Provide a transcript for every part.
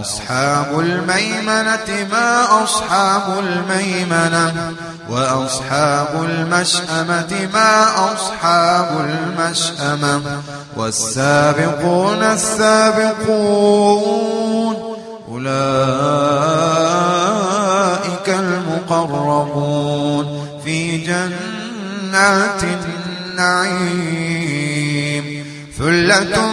فأصحاب الميمنة ما أصحاب الميمنة؟ وأصحاب المشأمة ما أصحاب المشأمة؟ والسابقون السابقون أولئك المقربون في جنات النعيم. ثلة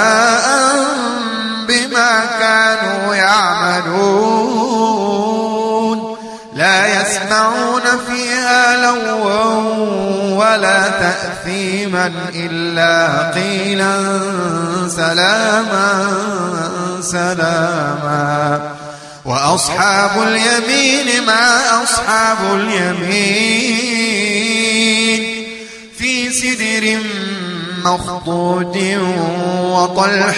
كانوا يعملون. لا يسمعون فيها لغوا ولا تأثيما إلا قيلا سلاما سلاما. وأصحاب اليمين ما أصحاب اليمين. في سدر مخضود وطلح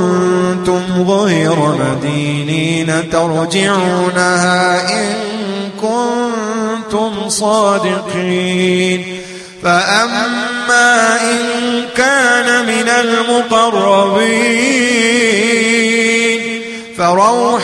غير مدينين ترجعونها إن كنتم صادقين. فأما إن كان من المقربين فروح